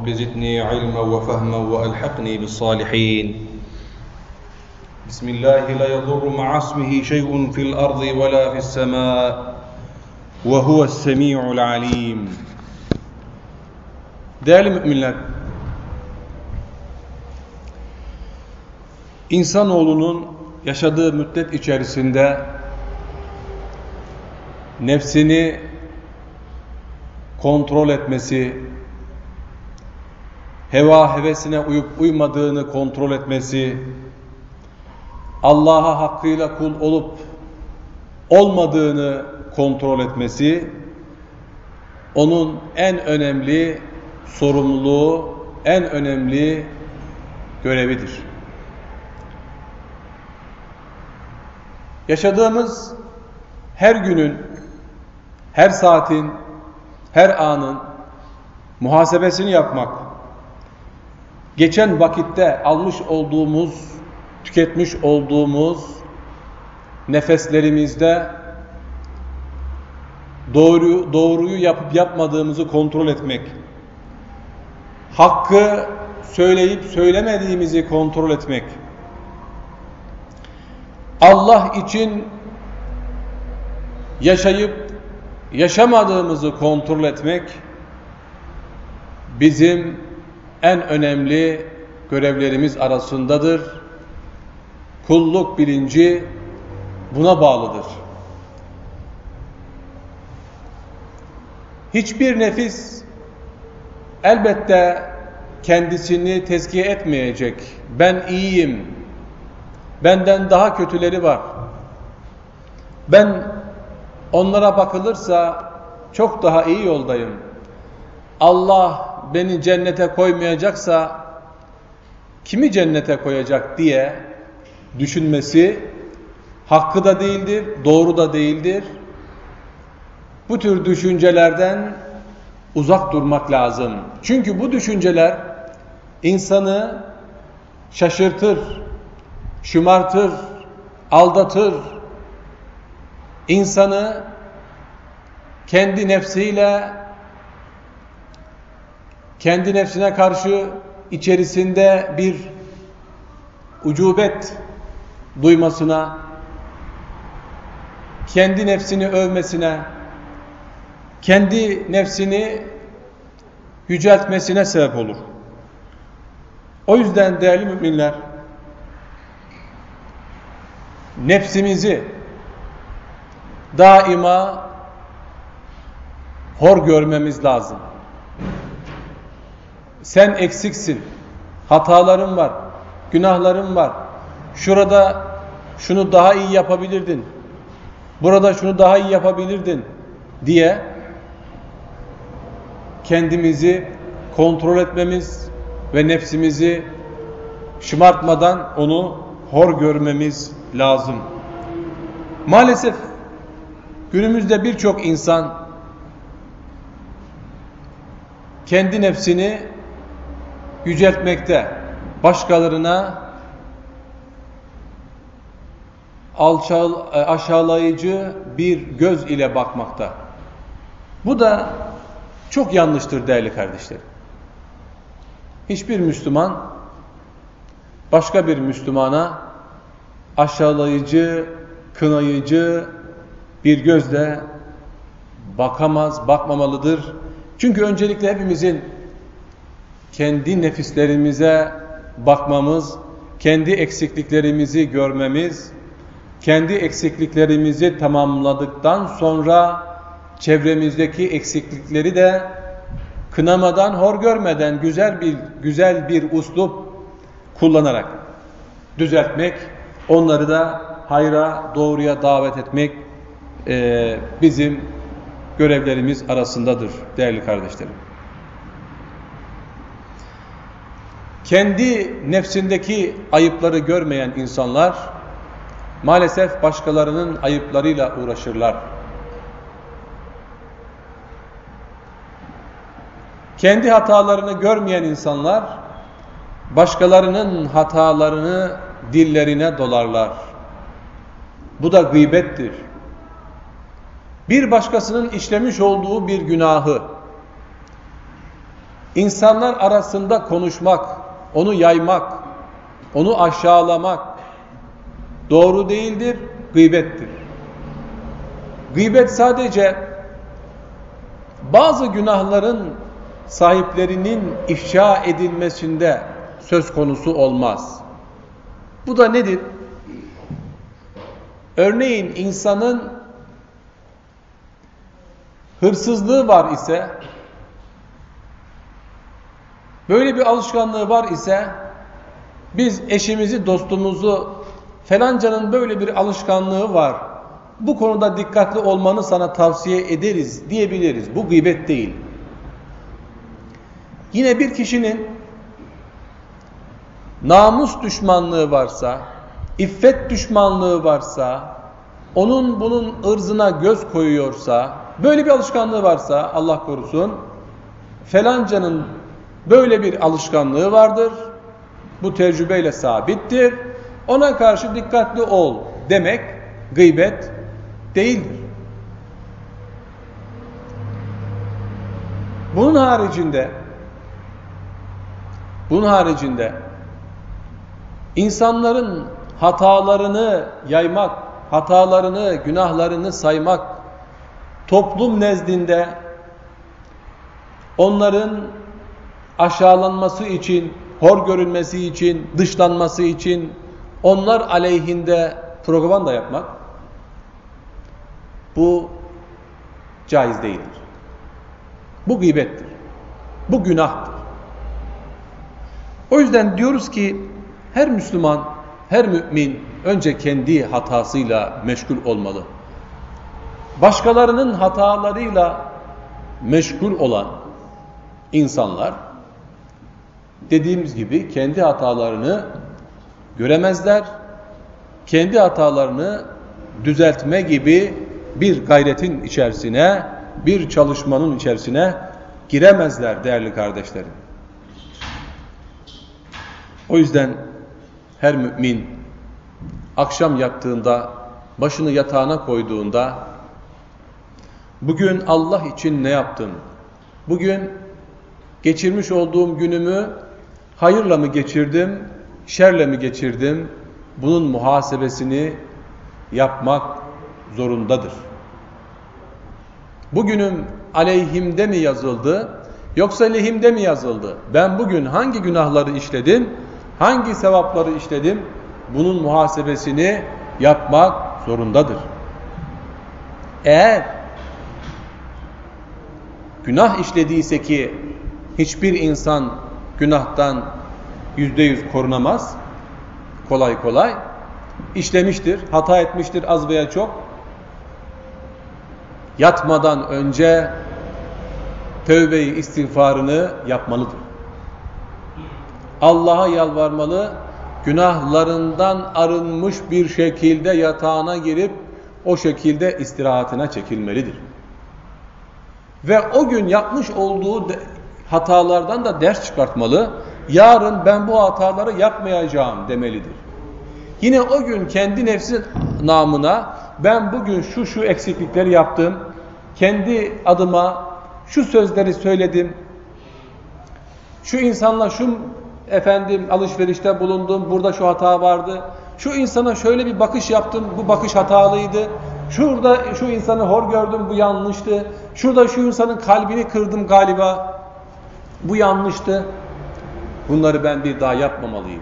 رب زدني علما وفهما وألحقني بالصالحين بسم الله لا يضر مع اسمه شيء في الأرض ولا في السماء وهو السميع العليم Değerli müminler, insanoğlunun yaşadığı müddet içerisinde nefsini kontrol etmesi, heva hevesine uyup uymadığını kontrol etmesi, Allah'a hakkıyla kul olup olmadığını kontrol etmesi, onun en önemli sorumluluğu, en önemli görevidir. Yaşadığımız her günün, her saatin, her anın muhasebesini yapmak, geçen vakitte almış olduğumuz, tüketmiş olduğumuz nefeslerimizde doğru, doğruyu yapıp yapmadığımızı kontrol etmek, hakkı söyleyip söylemediğimizi kontrol etmek, Allah için yaşayıp yaşamadığımızı kontrol etmek bizim en önemli görevlerimiz arasındadır. Kulluk bilinci buna bağlıdır. Hiçbir nefis elbette kendisini tezkiye etmeyecek. Ben iyiyim. Benden daha kötüleri var. Ben onlara bakılırsa çok daha iyi yoldayım. Allah beni cennete koymayacaksa kimi cennete koyacak diye düşünmesi hakkı da değildir, doğru da değildir. Bu tür düşüncelerden uzak durmak lazım. Çünkü bu düşünceler insanı şaşırtır, şımartır, aldatır. İnsanı kendi nefsiyle kendi nefsine karşı içerisinde bir ucubet duymasına, kendi nefsini övmesine, kendi nefsini yüceltmesine sebep olur. O yüzden değerli müminler, nefsimizi daima hor görmemiz lazım. Sen eksiksin, hataların var, günahların var. Şurada şunu daha iyi yapabilirdin, burada şunu daha iyi yapabilirdin diye kendimizi kontrol etmemiz ve nefsimizi şımartmadan onu hor görmemiz lazım. Maalesef günümüzde birçok insan kendi nefsini yüceltmekte, başkalarına alçal, aşağılayıcı bir göz ile bakmakta. Bu da çok yanlıştır değerli kardeşlerim. Hiçbir Müslüman başka bir Müslümana aşağılayıcı, kınayıcı bir gözle bakamaz, bakmamalıdır. Çünkü öncelikle hepimizin kendi nefislerimize bakmamız, kendi eksikliklerimizi görmemiz, kendi eksikliklerimizi tamamladıktan sonra çevremizdeki eksiklikleri de kınamadan, hor görmeden güzel bir güzel bir uslup kullanarak düzeltmek, onları da hayra, doğruya davet etmek e, bizim görevlerimiz arasındadır değerli kardeşlerim. Kendi nefsindeki ayıpları görmeyen insanlar maalesef başkalarının ayıplarıyla uğraşırlar. Kendi hatalarını görmeyen insanlar başkalarının hatalarını dillerine dolarlar. Bu da gıybettir. Bir başkasının işlemiş olduğu bir günahı insanlar arasında konuşmak, onu yaymak, onu aşağılamak doğru değildir, gıybettir. Gıybet sadece bazı günahların sahiplerinin ifşa edilmesinde söz konusu olmaz. Bu da nedir? Örneğin insanın hırsızlığı var ise, böyle bir alışkanlığı var ise, biz eşimizi, dostumuzu, felancanın böyle bir alışkanlığı var, bu konuda dikkatli olmanı sana tavsiye ederiz diyebiliriz. Bu gıybet değil. Yine bir kişinin namus düşmanlığı varsa, iffet düşmanlığı varsa, onun bunun ırzına göz koyuyorsa, böyle bir alışkanlığı varsa Allah korusun, felancanın böyle bir alışkanlığı vardır, bu tecrübeyle sabittir, ona karşı dikkatli ol demek gıybet değildir. Bunun haricinde bunun haricinde insanların hatalarını yaymak, hatalarını, günahlarını saymak, toplum nezdinde onların aşağılanması için, hor görülmesi için, dışlanması için onlar aleyhinde propaganda yapmak bu caiz değildir. Bu gıybettir. Bu günahtır. O yüzden diyoruz ki her Müslüman, her mümin önce kendi hatasıyla meşgul olmalı. Başkalarının hatalarıyla meşgul olan insanlar dediğimiz gibi kendi hatalarını göremezler. Kendi hatalarını düzeltme gibi bir gayretin içerisine, bir çalışmanın içerisine giremezler değerli kardeşlerim. O yüzden her mümin akşam yattığında, başını yatağına koyduğunda bugün Allah için ne yaptım? Bugün geçirmiş olduğum günümü hayırla mı geçirdim, şerle mi geçirdim? Bunun muhasebesini yapmak zorundadır. Bugünüm aleyhimde mi yazıldı yoksa lehimde mi yazıldı? Ben bugün hangi günahları işledim? hangi sevapları işledim bunun muhasebesini yapmak zorundadır. Eğer günah işlediyse ki hiçbir insan günahtan yüzde yüz korunamaz kolay kolay işlemiştir, hata etmiştir az veya çok yatmadan önce tövbeyi istiğfarını yapmalıdır. Allah'a yalvarmalı, günahlarından arınmış bir şekilde yatağına girip o şekilde istirahatine çekilmelidir. Ve o gün yapmış olduğu hatalardan da ders çıkartmalı. Yarın ben bu hataları yapmayacağım demelidir. Yine o gün kendi nefsi namına ben bugün şu şu eksiklikleri yaptım. Kendi adıma şu sözleri söyledim. Şu insanla şu efendim alışverişte bulundum, burada şu hata vardı. Şu insana şöyle bir bakış yaptım, bu bakış hatalıydı. Şurada şu insanı hor gördüm, bu yanlıştı. Şurada şu insanın kalbini kırdım galiba, bu yanlıştı. Bunları ben bir daha yapmamalıyım.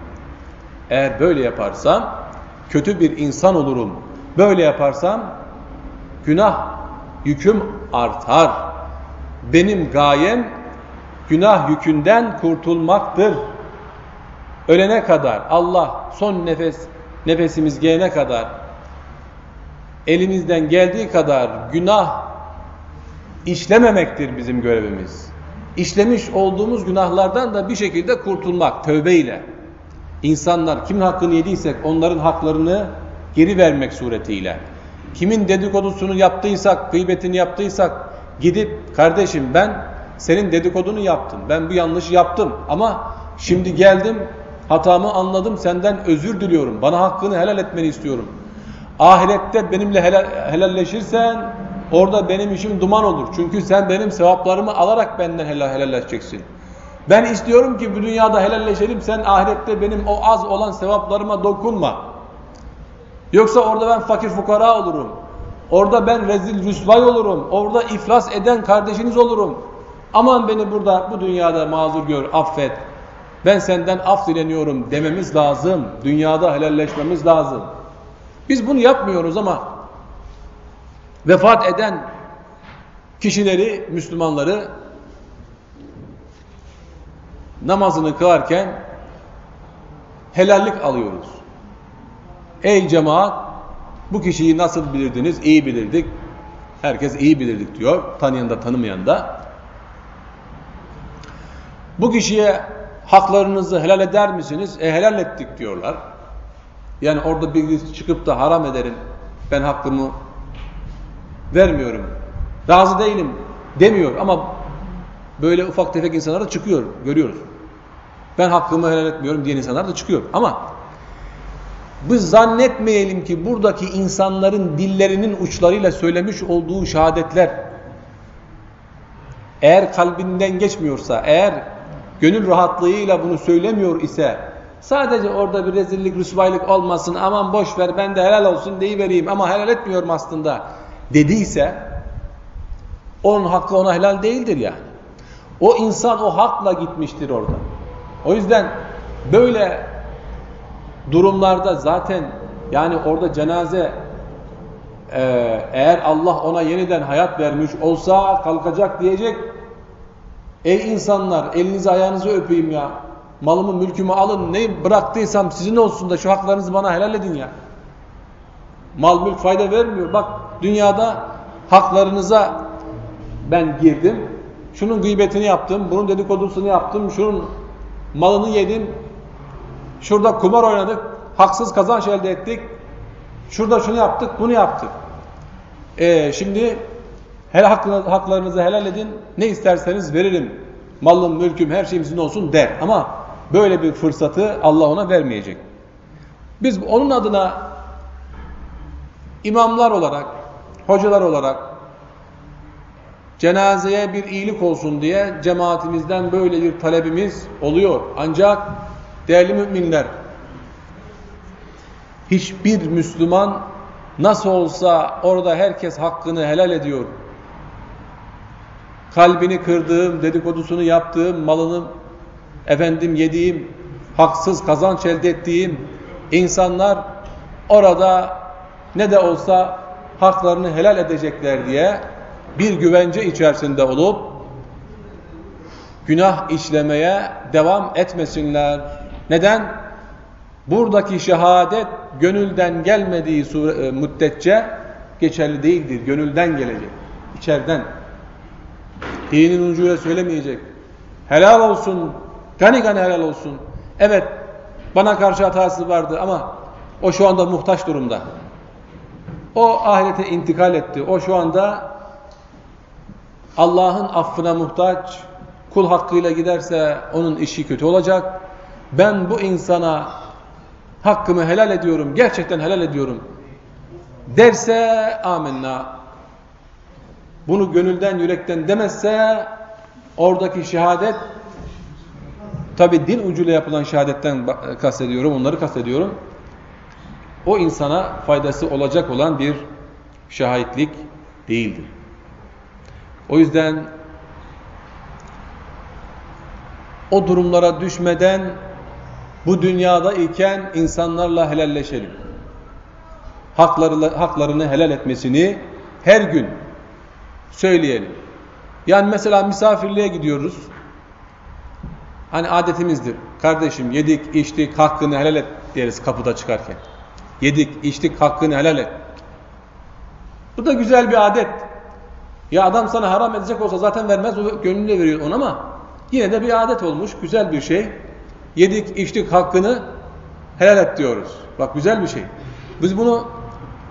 Eğer böyle yaparsam kötü bir insan olurum. Böyle yaparsam günah yüküm artar. Benim gayem günah yükünden kurtulmaktır ölene kadar Allah son nefes nefesimiz gelene kadar elimizden geldiği kadar günah işlememektir bizim görevimiz. İşlemiş olduğumuz günahlardan da bir şekilde kurtulmak tövbeyle. İnsanlar kimin hakkını yediysek onların haklarını geri vermek suretiyle. Kimin dedikodusunu yaptıysak, gıybetini yaptıysak gidip kardeşim ben senin dedikodunu yaptım. Ben bu yanlışı yaptım ama şimdi geldim hatamı anladım senden özür diliyorum. Bana hakkını helal etmeni istiyorum. Ahirette benimle helal, helalleşirsen orada benim işim duman olur. Çünkü sen benim sevaplarımı alarak benden helal helalleşeceksin. Ben istiyorum ki bu dünyada helalleşelim sen ahirette benim o az olan sevaplarıma dokunma. Yoksa orada ben fakir fukara olurum. Orada ben rezil rüsvay olurum. Orada iflas eden kardeşiniz olurum. Aman beni burada bu dünyada mazur gör, affet. Ben senden af dileniyorum dememiz lazım. Dünyada helalleşmemiz lazım. Biz bunu yapmıyoruz ama vefat eden kişileri, Müslümanları namazını kılarken helallik alıyoruz. Ey cemaat bu kişiyi nasıl bilirdiniz? İyi bilirdik. Herkes iyi bilirdik diyor. Tanıyan da tanımayan da. Bu kişiye haklarınızı helal eder misiniz? E helal ettik diyorlar. Yani orada birisi çıkıp da haram ederim. Ben hakkımı vermiyorum. Razı değilim demiyor ama böyle ufak tefek insanlar da çıkıyor. Görüyoruz. Ben hakkımı helal etmiyorum diyen insanlar da çıkıyor. Ama biz zannetmeyelim ki buradaki insanların dillerinin uçlarıyla söylemiş olduğu şehadetler eğer kalbinden geçmiyorsa, eğer gönül rahatlığıyla bunu söylemiyor ise sadece orada bir rezillik, rüsvaylık olmasın aman boş ver ben de helal olsun deyivereyim ama helal etmiyorum aslında dediyse onun hakkı ona helal değildir yani. O insan o hakla gitmiştir orada. O yüzden böyle durumlarda zaten yani orada cenaze e, eğer Allah ona yeniden hayat vermiş olsa kalkacak diyecek ey insanlar elinizi ayağınızı öpeyim ya malımı mülkümü alın ne bıraktıysam sizin olsun da şu haklarınızı bana helal edin ya mal mülk fayda vermiyor bak dünyada haklarınıza ben girdim şunun gıybetini yaptım bunun dedikodusunu yaptım şunun malını yedim Şurada kumar oynadık, haksız kazanç elde ettik. Şurada şunu yaptık, bunu yaptık. Ee, şimdi her haklarınızı helal edin, ne isterseniz veririm. Malım, mülküm, her şeyim sizin olsun der. Ama böyle bir fırsatı Allah ona vermeyecek. Biz onun adına imamlar olarak, hocalar olarak cenazeye bir iyilik olsun diye cemaatimizden böyle bir talebimiz oluyor. Ancak Değerli müminler, hiçbir Müslüman nasıl olsa orada herkes hakkını helal ediyor. Kalbini kırdığım, dedikodusunu yaptığım, malını efendim yediğim, haksız kazanç elde ettiğim insanlar orada ne de olsa haklarını helal edecekler diye bir güvence içerisinde olup günah işlemeye devam etmesinler. Neden? Buradaki şehadet gönülden gelmediği e, müddetçe geçerli değildir. Gönülden gelecek. İçeriden. Dinin ucuyla söylemeyecek. Helal olsun. Gani gani helal olsun. Evet bana karşı hatası vardı ama o şu anda muhtaç durumda. O ahirete intikal etti. O şu anda Allah'ın affına muhtaç. Kul hakkıyla giderse onun işi kötü olacak ben bu insana hakkımı helal ediyorum, gerçekten helal ediyorum derse amenna. Bunu gönülden, yürekten demezse oradaki şehadet tabi din ucuyla yapılan şehadetten kastediyorum, onları kastediyorum. O insana faydası olacak olan bir şahitlik değildir. O yüzden o durumlara düşmeden bu dünyada iken insanlarla helalleşelim. Hakları, haklarını helal etmesini her gün söyleyelim. Yani mesela misafirliğe gidiyoruz. Hani adetimizdir. Kardeşim yedik, içtik, hakkını helal et deriz kapıda çıkarken. Yedik, içtik, hakkını helal et. Bu da güzel bir adet. Ya adam sana haram edecek olsa zaten vermez, o gönlüne veriyor ona ama Yine de bir adet olmuş, güzel bir şey. Yedik, içtik hakkını helal et diyoruz. Bak güzel bir şey. Biz bunu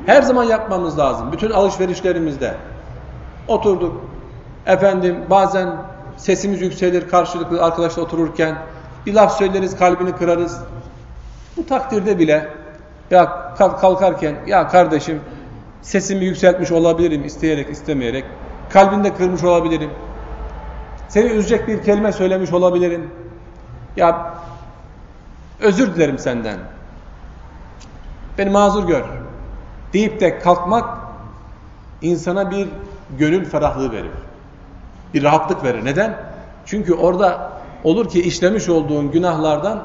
her zaman yapmamız lazım. Bütün alışverişlerimizde. Oturduk. Efendim bazen sesimiz yükselir karşılıklı arkadaşla otururken. Bir laf söyleriz, kalbini kırarız. Bu takdirde bile ya kalkarken ya kardeşim sesimi yükseltmiş olabilirim isteyerek istemeyerek. Kalbinde kırmış olabilirim. Seni üzecek bir kelime söylemiş olabilirim. Ya özür dilerim senden. Beni mazur gör. Deyip de kalkmak insana bir gönül ferahlığı verir. Bir rahatlık verir. Neden? Çünkü orada olur ki işlemiş olduğun günahlardan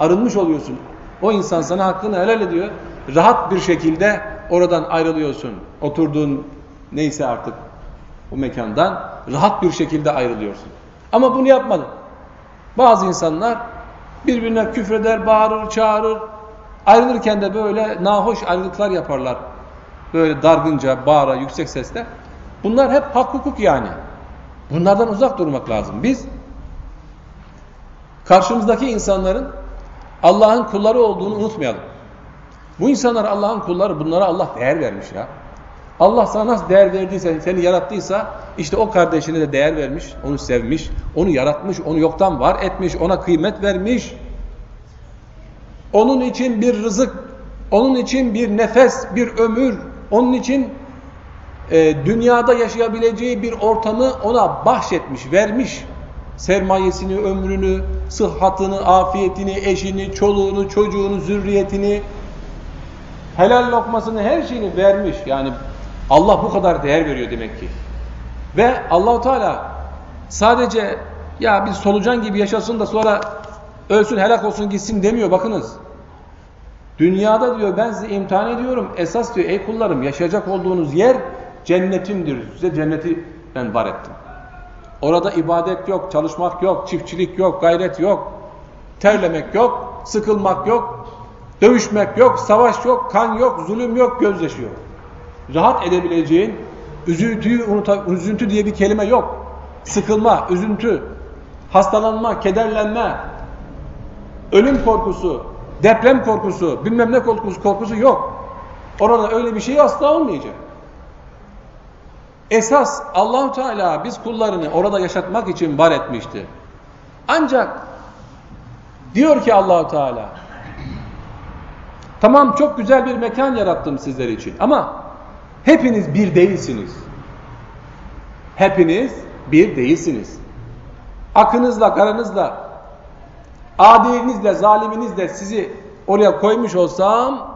arınmış oluyorsun. O insan sana hakkını helal ediyor. Rahat bir şekilde oradan ayrılıyorsun. Oturduğun neyse artık o mekandan rahat bir şekilde ayrılıyorsun. Ama bunu yapmadı. Bazı insanlar birbirine küfreder, bağırır, çağırır. Ayrılırken de böyle nahoş ayrılıklar yaparlar. Böyle dargınca, bağıra, yüksek sesle. Bunlar hep hak hukuk yani. Bunlardan uzak durmak lazım. Biz karşımızdaki insanların Allah'ın kulları olduğunu unutmayalım. Bu insanlar Allah'ın kulları, bunlara Allah değer vermiş ya. Allah sana nasıl değer verdiyse, seni yarattıysa işte o kardeşine de değer vermiş, onu sevmiş, onu yaratmış, onu yoktan var etmiş, ona kıymet vermiş. Onun için bir rızık, onun için bir nefes, bir ömür, onun için e, dünyada yaşayabileceği bir ortamı ona bahşetmiş, vermiş. Sermayesini, ömrünü, sıhhatını, afiyetini, eşini, çoluğunu, çocuğunu, zürriyetini, helal lokmasını, her şeyini vermiş. Yani Allah bu kadar değer veriyor demek ki. Ve Allahu Teala sadece ya bir solucan gibi yaşasın da sonra ölsün helak olsun gitsin demiyor bakınız. Dünyada diyor ben sizi imtihan ediyorum. Esas diyor ey kullarım yaşayacak olduğunuz yer cennetimdir. Size cenneti ben var ettim. Orada ibadet yok, çalışmak yok, çiftçilik yok, gayret yok, terlemek yok, sıkılmak yok, dövüşmek yok, savaş yok, kan yok, zulüm yok, gözyaşı yok rahat edebileceğin üzüntüyü unuta, üzüntü diye bir kelime yok. Sıkılma, üzüntü, hastalanma, kederlenme, ölüm korkusu, deprem korkusu, bilmem ne korkusu, korkusu yok. Orada öyle bir şey asla olmayacak. Esas Allahu Teala biz kullarını orada yaşatmak için var etmişti. Ancak diyor ki Allahu Teala tamam çok güzel bir mekan yarattım sizler için ama Hepiniz bir değilsiniz. Hepiniz bir değilsiniz. Akınızla, karanızla, adilinizle, zaliminizle sizi oraya koymuş olsam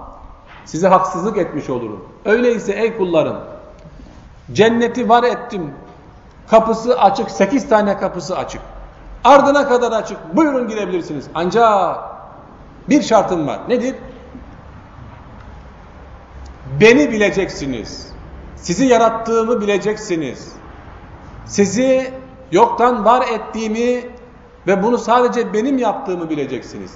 size haksızlık etmiş olurum. Öyleyse ey kullarım cenneti var ettim. Kapısı açık. Sekiz tane kapısı açık. Ardına kadar açık. Buyurun girebilirsiniz. Ancak bir şartım var. Nedir? Beni bileceksiniz. Sizi yarattığımı bileceksiniz. Sizi yoktan var ettiğimi ve bunu sadece benim yaptığımı bileceksiniz.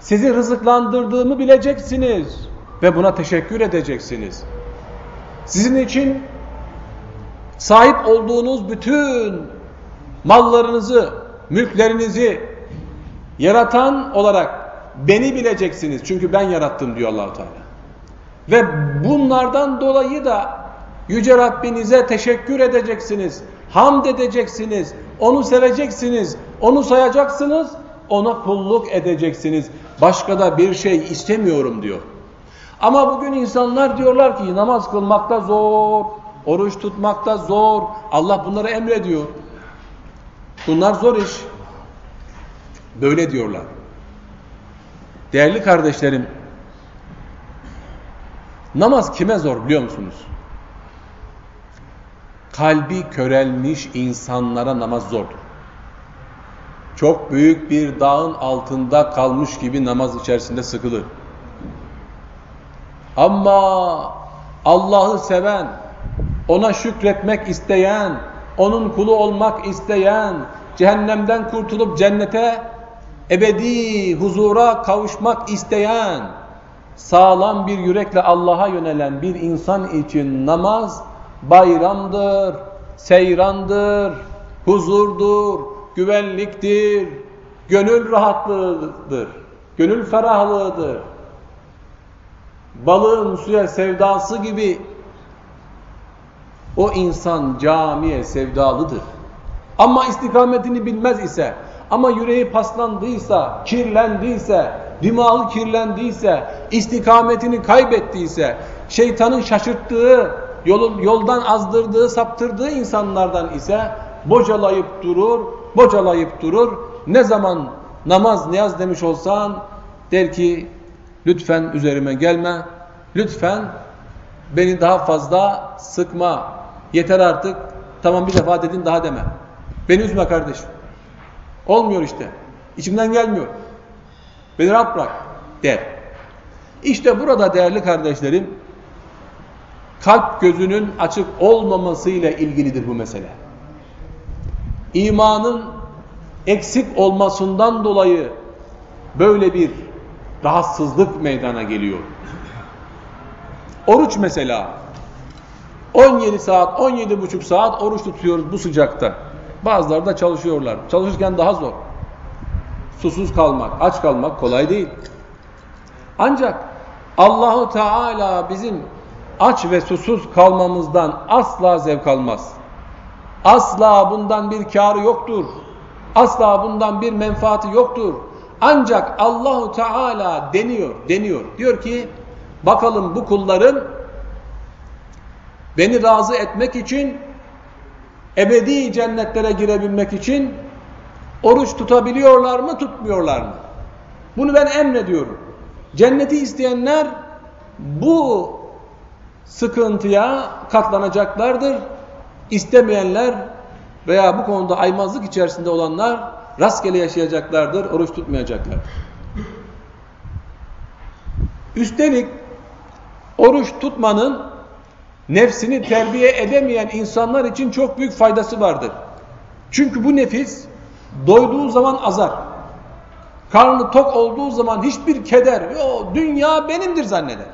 Sizi rızıklandırdığımı bileceksiniz ve buna teşekkür edeceksiniz. Sizin için sahip olduğunuz bütün mallarınızı, mülklerinizi yaratan olarak beni bileceksiniz. Çünkü ben yarattım diyor Allahu Teala. Ve bunlardan dolayı da Yüce Rabbinize teşekkür edeceksiniz. Hamd edeceksiniz. Onu seveceksiniz. Onu sayacaksınız. Ona kulluk edeceksiniz. Başka da bir şey istemiyorum diyor. Ama bugün insanlar diyorlar ki namaz kılmakta zor, oruç tutmakta zor. Allah bunları emrediyor. Bunlar zor iş. Böyle diyorlar. Değerli kardeşlerim, Namaz kime zor biliyor musunuz? Kalbi körelmiş insanlara namaz zordur. Çok büyük bir dağın altında kalmış gibi namaz içerisinde sıkılır. Ama Allah'ı seven, ona şükretmek isteyen, onun kulu olmak isteyen, cehennemden kurtulup cennete ebedi huzura kavuşmak isteyen, sağlam bir yürekle Allah'a yönelen bir insan için namaz bayramdır, seyrandır, huzurdur, güvenliktir, gönül rahatlığıdır, gönül ferahlığıdır. Balığın suya sevdası gibi o insan camiye sevdalıdır. Ama istikametini bilmez ise, ama yüreği paslandıysa, kirlendiyse, dimağı kirlendiyse, istikametini kaybettiyse, şeytanın şaşırttığı, yolun, yoldan azdırdığı, saptırdığı insanlardan ise bocalayıp durur, bocalayıp durur. Ne zaman namaz, niyaz demiş olsan der ki lütfen üzerime gelme, lütfen beni daha fazla sıkma, yeter artık, tamam bir defa dedin daha deme. Beni üzme kardeşim. Olmuyor işte. İçimden gelmiyor. Beni rahat bırak der. İşte burada değerli kardeşlerim kalp gözünün açık olmaması ile ilgilidir bu mesele. İmanın eksik olmasından dolayı böyle bir rahatsızlık meydana geliyor. Oruç mesela 17 saat, 17 buçuk saat oruç tutuyoruz bu sıcakta. Bazıları da çalışıyorlar. Çalışırken daha zor. Susuz kalmak, aç kalmak kolay değil. Ancak Allahu Teala bizim aç ve susuz kalmamızdan asla zevk almaz. Asla bundan bir karı yoktur. Asla bundan bir menfaati yoktur. Ancak Allahu Teala deniyor, deniyor. Diyor ki bakalım bu kulların beni razı etmek için ebedi cennetlere girebilmek için oruç tutabiliyorlar mı, tutmuyorlar mı? Bunu ben emrediyorum. Cenneti isteyenler bu sıkıntıya katlanacaklardır. İstemeyenler veya bu konuda aymazlık içerisinde olanlar rastgele yaşayacaklardır, oruç tutmayacaklar. Üstelik oruç tutmanın nefsini terbiye edemeyen insanlar için çok büyük faydası vardır. Çünkü bu nefis doyduğu zaman azar. Karnı tok olduğu zaman hiçbir keder, o dünya benimdir zanneder.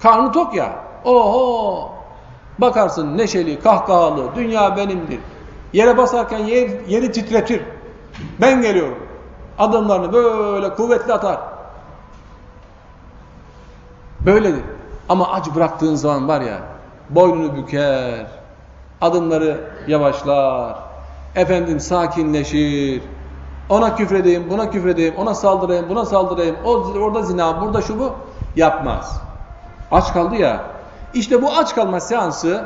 Karnı tok ya, oho, bakarsın neşeli, kahkahalı, dünya benimdir. Yere basarken yer, yeri titretir. Ben geliyorum. Adımlarını böyle kuvvetli atar. Böyledir. Ama acı bıraktığın zaman var ya, boynunu büker, adımları yavaşlar, efendim sakinleşir, ona küfredeyim, buna küfredeyim, ona saldırayım, buna saldırayım, o, orada zina, burada şu bu, yapmaz. Aç kaldı ya, işte bu aç kalma seansı,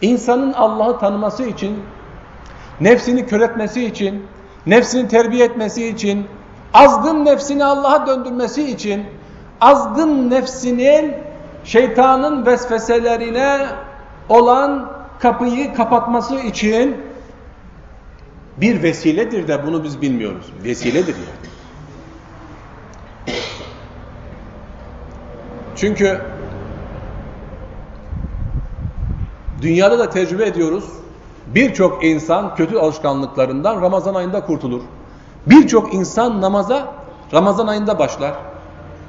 insanın Allah'ı tanıması için, nefsini köretmesi için, nefsini terbiye etmesi için, azgın nefsini Allah'a döndürmesi için, azgın nefsinin şeytanın vesveselerine olan kapıyı kapatması için bir vesiledir de bunu biz bilmiyoruz. Vesiledir yani. Çünkü dünyada da tecrübe ediyoruz. Birçok insan kötü alışkanlıklarından Ramazan ayında kurtulur. Birçok insan namaza Ramazan ayında başlar.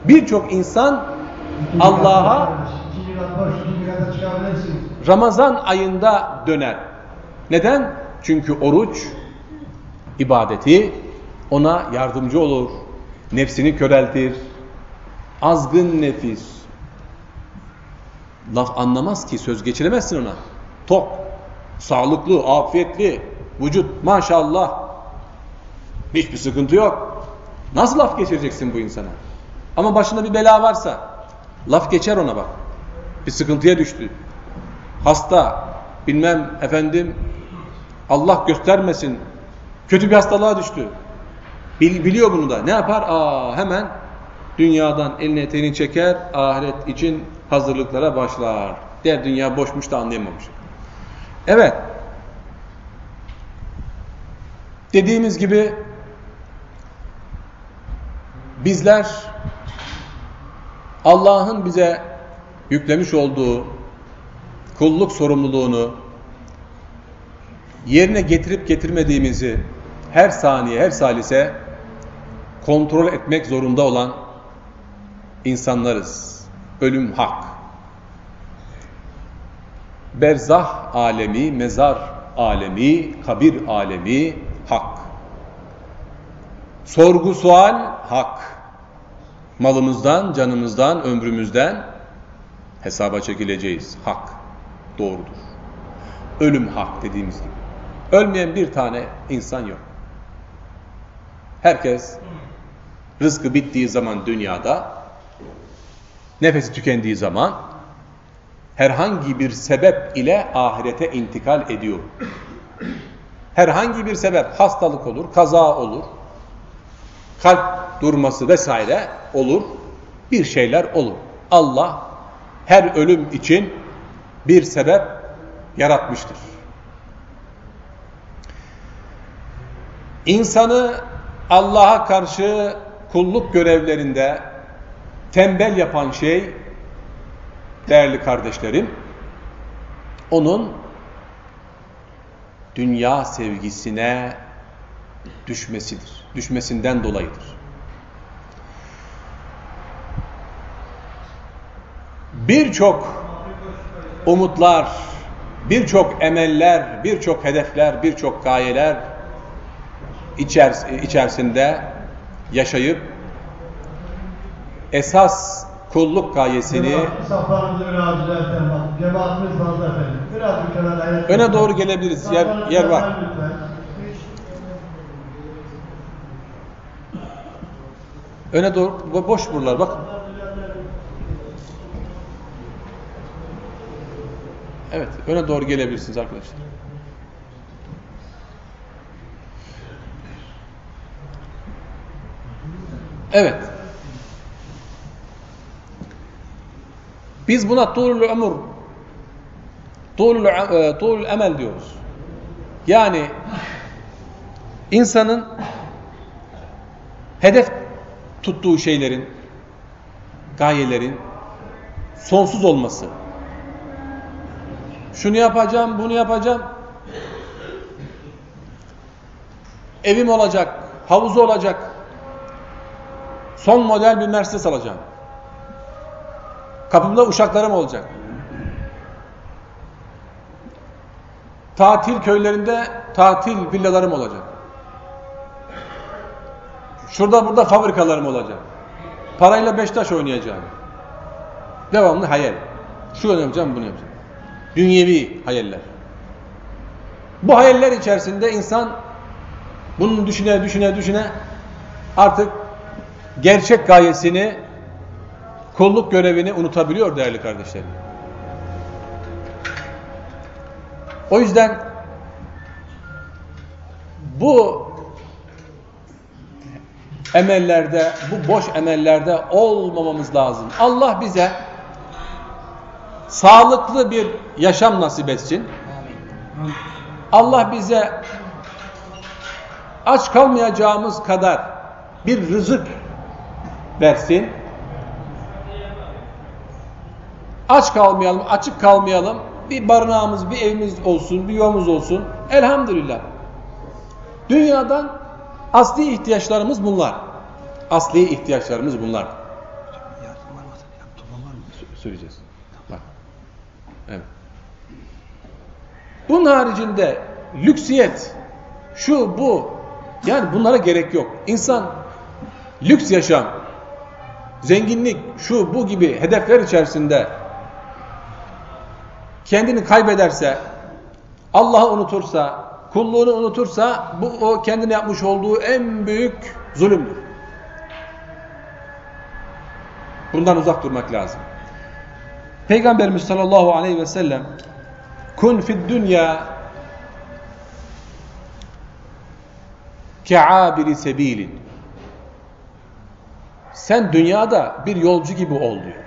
Birçok insan Allah'a Ramazan ayında döner. Neden? Çünkü oruç ibadeti ona yardımcı olur. Nefsini köreltir. Azgın nefis. Laf anlamaz ki söz geçiremezsin ona. Tok, sağlıklı, afiyetli, vücut maşallah. Hiçbir sıkıntı yok. Nasıl laf geçireceksin bu insana? Ama başında bir bela varsa laf geçer ona bak. Bir sıkıntıya düştü. Hasta, bilmem efendim Allah göstermesin kötü bir hastalığa düştü. Bil, biliyor bunu da. Ne yapar? Aa hemen dünyadan elini eteğini çeker, ahiret için hazırlıklara başlar. Der dünya boşmuş da anlayamamış. Evet. Dediğimiz gibi bizler Allah'ın bize yüklemiş olduğu kulluk sorumluluğunu yerine getirip getirmediğimizi her saniye, her salise kontrol etmek zorunda olan insanlarız. Ölüm hak. Berzah alemi, mezar alemi, kabir alemi, Hak. Sorgu sual hak. Malımızdan, canımızdan, ömrümüzden hesaba çekileceğiz. Hak. Doğrudur. Ölüm hak dediğimiz gibi. Ölmeyen bir tane insan yok. Herkes rızkı bittiği zaman dünyada, nefesi tükendiği zaman herhangi bir sebep ile ahirete intikal ediyor. Herhangi bir sebep, hastalık olur, kaza olur, kalp durması vesaire olur, bir şeyler olur. Allah her ölüm için bir sebep yaratmıştır. İnsanı Allah'a karşı kulluk görevlerinde tembel yapan şey değerli kardeşlerim onun dünya sevgisine düşmesidir. Düşmesinden dolayıdır. Birçok umutlar, birçok emeller, birçok hedefler, birçok gayeler içerisinde yaşayıp esas kulluk gayesini öne doğru gelebiliriz. Yer, yer var. Öne doğru boş buralar bak. Evet, öne doğru gelebilirsiniz arkadaşlar. Evet. Biz buna tuğlul ömür, tuğlul, e, tuğlul emel diyoruz. Yani insanın hedef tuttuğu şeylerin, gayelerin sonsuz olması. Şunu yapacağım, bunu yapacağım. Evim olacak, havuzu olacak. Son model bir Mercedes alacağım. Kapımda uşaklarım olacak. Tatil köylerinde tatil villalarım olacak. Şurada burada fabrikalarım olacak. Parayla Beşiktaş oynayacağım. Devamlı hayal. Şu yapacağım, bunu yapacağım. Dünyevi hayaller. Bu hayaller içerisinde insan bunu düşüne düşüne düşüne artık gerçek gayesini kulluk görevini unutabiliyor değerli kardeşlerim. O yüzden bu emellerde, bu boş emellerde olmamamız lazım. Allah bize sağlıklı bir yaşam nasip etsin. Allah bize aç kalmayacağımız kadar bir rızık versin. Aç kalmayalım, açık kalmayalım. Bir barınağımız, bir evimiz olsun, bir yuvamız olsun. Elhamdülillah. Dünyadan asli ihtiyaçlarımız bunlar. Asli ihtiyaçlarımız bunlar. Söyleyeceğiz. Bak. Evet. Bunun haricinde lüksiyet, şu bu, yani bunlara gerek yok. İnsan lüks yaşam, zenginlik, şu bu gibi hedefler içerisinde kendini kaybederse, Allah'ı unutursa, kulluğunu unutursa bu o kendine yapmış olduğu en büyük zulümdür. Bundan uzak durmak lazım. Peygamberimiz sallallahu aleyhi ve sellem kun fid dünya ke'abiri sebilin sen dünyada bir yolcu gibi ol diyor.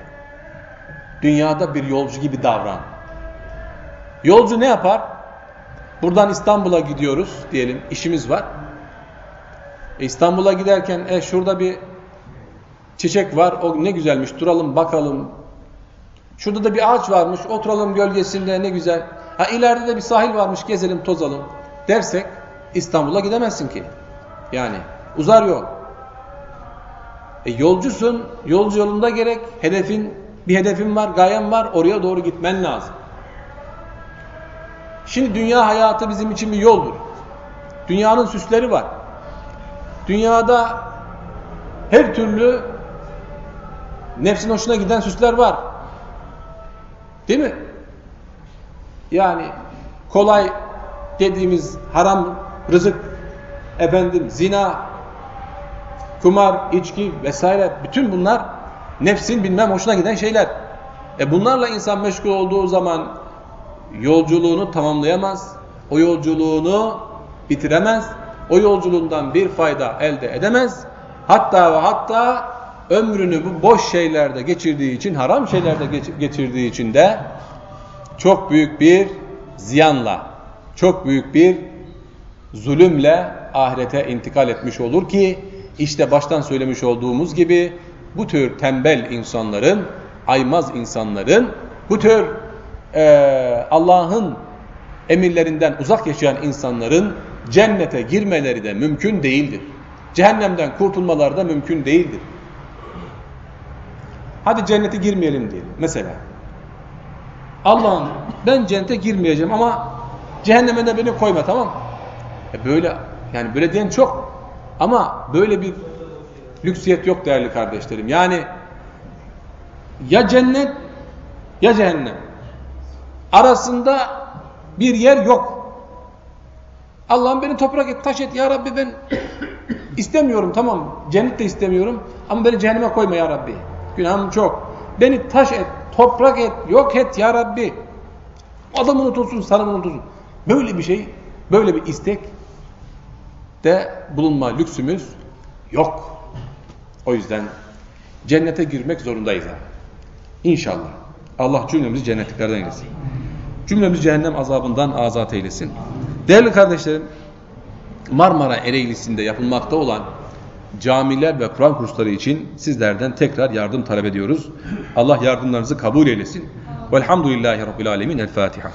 Dünyada bir yolcu gibi davran. Yolcu ne yapar? Buradan İstanbul'a gidiyoruz diyelim işimiz var. E İstanbul'a giderken e şurada bir çiçek var o ne güzelmiş duralım bakalım. Şurada da bir ağaç varmış oturalım gölgesinde ne güzel. Ha ileride de bir sahil varmış gezelim tozalım dersek İstanbul'a gidemezsin ki. Yani uzar yol. E yolcusun, yolcu yolunda gerek, hedefin, bir hedefin var, gayen var, oraya doğru gitmen lazım. Şimdi dünya hayatı bizim için bir yoldur. Dünyanın süsleri var. Dünyada her türlü nefsin hoşuna giden süsler var. Değil mi? Yani kolay dediğimiz haram rızık, efendim zina, kumar, içki vesaire bütün bunlar nefsin bilmem hoşuna giden şeyler. E bunlarla insan meşgul olduğu zaman yolculuğunu tamamlayamaz. O yolculuğunu bitiremez. O yolculuğundan bir fayda elde edemez. Hatta ve hatta ömrünü bu boş şeylerde geçirdiği için, haram şeylerde geçirdiği için de çok büyük bir ziyanla, çok büyük bir zulümle ahirete intikal etmiş olur ki işte baştan söylemiş olduğumuz gibi bu tür tembel insanların, aymaz insanların, bu tür e, Allah'ın emirlerinden uzak yaşayan insanların cennete girmeleri de mümkün değildir. Cehennemden kurtulmaları da mümkün değildir. Hadi cennete girmeyelim diyelim mesela. Allah'ım ben cennete girmeyeceğim ama cehenneme de beni koyma tamam e böyle yani böyle diyen çok ama böyle bir lüksiyet yok değerli kardeşlerim. Yani ya cennet ya cehennem. Arasında bir yer yok. Allah'ım beni toprak et, taş et ya Rabbi ben istemiyorum tamam cennet de istemiyorum ama beni cehenneme koyma ya Rabbi. Günahım çok. Beni taş et, toprak et, yok et ya Rabbi. Adam unutulsun, sana unutulsun. Böyle bir şey, böyle bir istek de bulunma lüksümüz yok. O yüzden cennete girmek zorundayız. İnşallah. Allah cümlemizi cennetliklerden eylesin. Cümlemizi cehennem azabından azat eylesin. Değerli kardeşlerim, Marmara Ereğlisi'nde yapılmakta olan camiler ve Kur'an kursları için sizlerden tekrar yardım talep ediyoruz. Allah yardımlarınızı kabul eylesin. Velhamdülillahi Rabbil Alemin. El Fatiha.